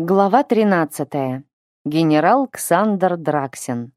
Глава 13. Генерал Ксандр Драксин.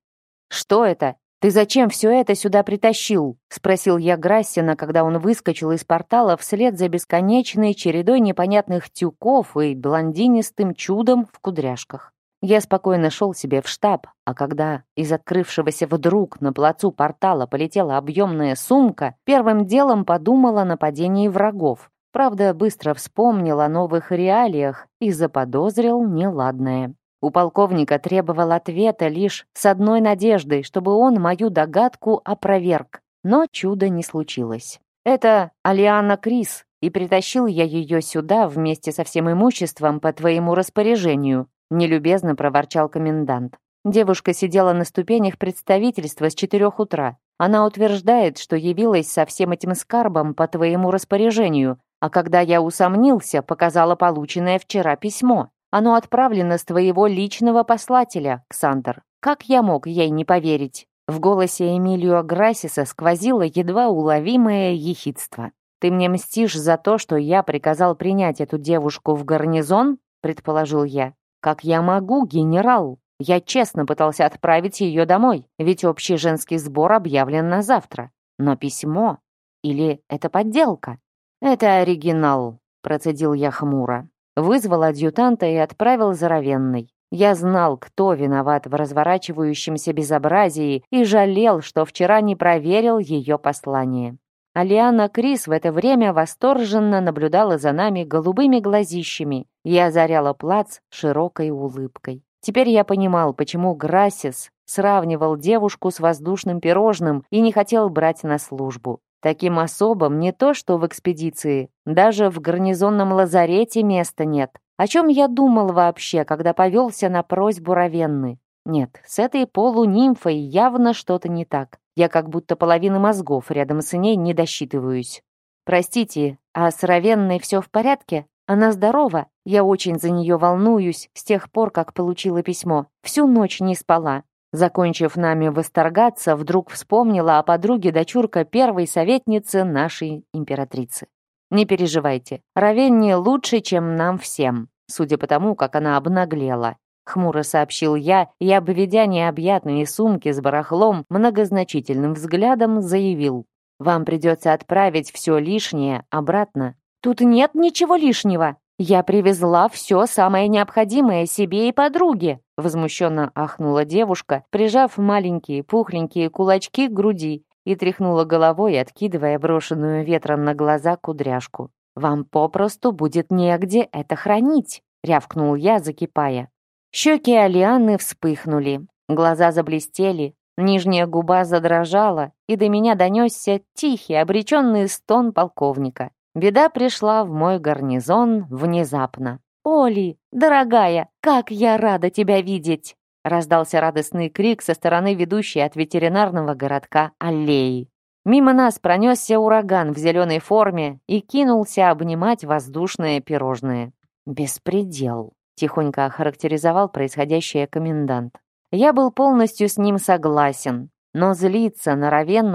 «Что это? Ты зачем все это сюда притащил?» — спросил я Грассина, когда он выскочил из портала вслед за бесконечной чередой непонятных тюков и блондинистым чудом в кудряшках. Я спокойно шел себе в штаб, а когда из открывшегося вдруг на плацу портала полетела объемная сумка, первым делом подумала о нападении врагов. Правда, быстро вспомнил о новых реалиях и заподозрил неладное. У полковника требовал ответа лишь с одной надеждой, чтобы он мою догадку опроверг. Но чуда не случилось. Это Алиана Крис, и притащил я ее сюда вместе со всем имуществом по твоему распоряжению», нелюбезно проворчал комендант. Девушка сидела на ступенях представительства с четырех утра. Она утверждает, что явилась со всем этим скарбом по твоему распоряжению, а когда я усомнился, показала полученное вчера письмо. Оно отправлено с твоего личного послателя, Ксандр. Как я мог ей не поверить?» В голосе Эмилио Грассиса сквозило едва уловимое ехидство. «Ты мне мстишь за то, что я приказал принять эту девушку в гарнизон?» предположил я. «Как я могу, генерал? Я честно пытался отправить ее домой, ведь общий женский сбор объявлен на завтра. Но письмо? Или это подделка? «Это оригинал», — процедил я хмуро. Вызвал адъютанта и отправил за Равенной. Я знал, кто виноват в разворачивающемся безобразии и жалел, что вчера не проверил ее послание. Алиана Крис в это время восторженно наблюдала за нами голубыми глазищами и озаряла плац широкой улыбкой. Теперь я понимал, почему Грассис сравнивал девушку с воздушным пирожным и не хотел брать на службу. Таким особам не то что в экспедиции, даже в гарнизонном лазарете места нет. О чем я думал вообще, когда повелся на просьбу Равенны? Нет, с этой полунимфой явно что-то не так. Я как будто половины мозгов рядом с ней не досчитываюсь. Простите, а с Равенной все в порядке? Она здорова? Я очень за нее волнуюсь с тех пор, как получила письмо. Всю ночь не спала. Закончив нами восторгаться, вдруг вспомнила о подруге дочурка первой советницы нашей императрицы. Не переживайте, Равенни лучше, чем нам всем, судя по тому, как она обнаглела. Хмуро сообщил я и, обведя необъятные сумки с барахлом, многозначительным взглядом заявил. «Вам придется отправить все лишнее обратно». «Тут нет ничего лишнего», «Я привезла все самое необходимое себе и подруге», возмущенно ахнула девушка, прижав маленькие пухленькие кулачки к груди и тряхнула головой, откидывая брошенную ветром на глаза кудряшку. «Вам попросту будет негде это хранить», — рявкнул я, закипая. Щеки Алианы вспыхнули, глаза заблестели, нижняя губа задрожала, и до меня донесся тихий, обреченный стон полковника. Беда пришла в мой гарнизон внезапно. «Оли, дорогая, как я рада тебя видеть!» Раздался радостный крик со стороны ведущей от ветеринарного городка аллеи. Мимо нас пронесся ураган в зеленой форме и кинулся обнимать воздушное пирожное. «Беспредел», — тихонько охарактеризовал происходящее комендант. Я был полностью с ним согласен, но злиться на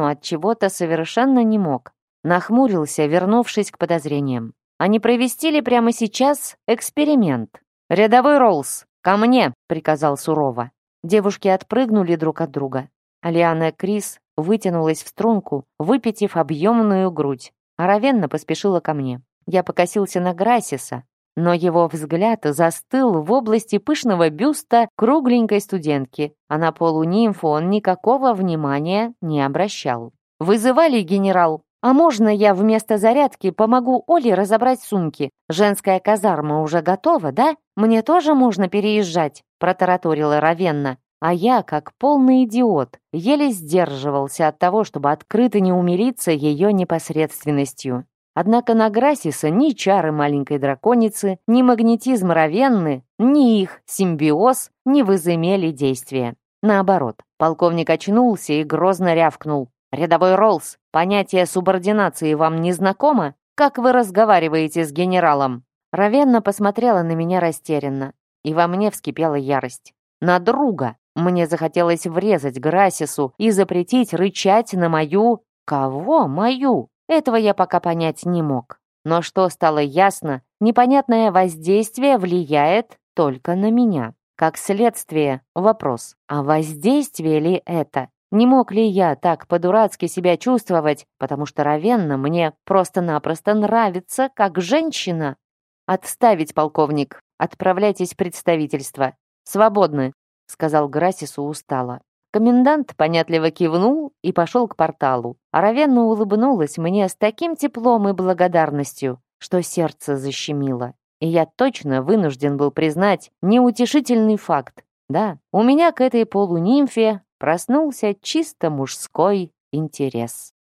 от чего-то совершенно не мог. Нахмурился, вернувшись к подозрениям. А не провести ли прямо сейчас эксперимент? «Рядовой Роллс, ко мне!» — приказал сурово. Девушки отпрыгнули друг от друга. Алиана Крис вытянулась в струнку, выпитив объемную грудь. А Равенна поспешила ко мне. Я покосился на Грассиса, но его взгляд застыл в области пышного бюста кругленькой студентки, а на полунимфу он никакого внимания не обращал. «Вызывали, генерал?» «А можно я вместо зарядки помогу Оле разобрать сумки? Женская казарма уже готова, да? Мне тоже можно переезжать?» протараторила Равенна. А я, как полный идиот, еле сдерживался от того, чтобы открыто не умилиться ее непосредственностью. Однако на Грасиса ни чары маленькой драконицы, ни магнетизм Равенны, ни их симбиоз не возымели действия. Наоборот, полковник очнулся и грозно рявкнул. «Рядовой Роллс, понятие субординации вам не знакомо? Как вы разговариваете с генералом?» Равенна посмотрела на меня растерянно, и во мне вскипела ярость. «На друга!» Мне захотелось врезать Грасису и запретить рычать на мою... Кого мою? Этого я пока понять не мог. Но что стало ясно, непонятное воздействие влияет только на меня. Как следствие, вопрос, а воздействие ли это? Не мог ли я так по-дурацки себя чувствовать, потому что Равенна мне просто-напросто нравится как женщина? Отставить, полковник, отправляйтесь в представительство. Свободны, сказал Грасису устало. Комендант понятливо кивнул и пошел к порталу, а Равенна улыбнулась мне с таким теплом и благодарностью, что сердце защемило. И я точно вынужден был признать неутешительный факт. Да, у меня к этой полунимфе проснулся чисто мужской интерес.